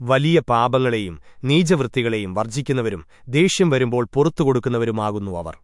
വലിയ പാപങ്ങളെയും നീചവൃത്തികളെയും വർജിക്കുന്നവരും ദേഷ്യം വരുമ്പോൾ പുറത്തുകൊടുക്കുന്നവരുമാകുന്നു അവർ.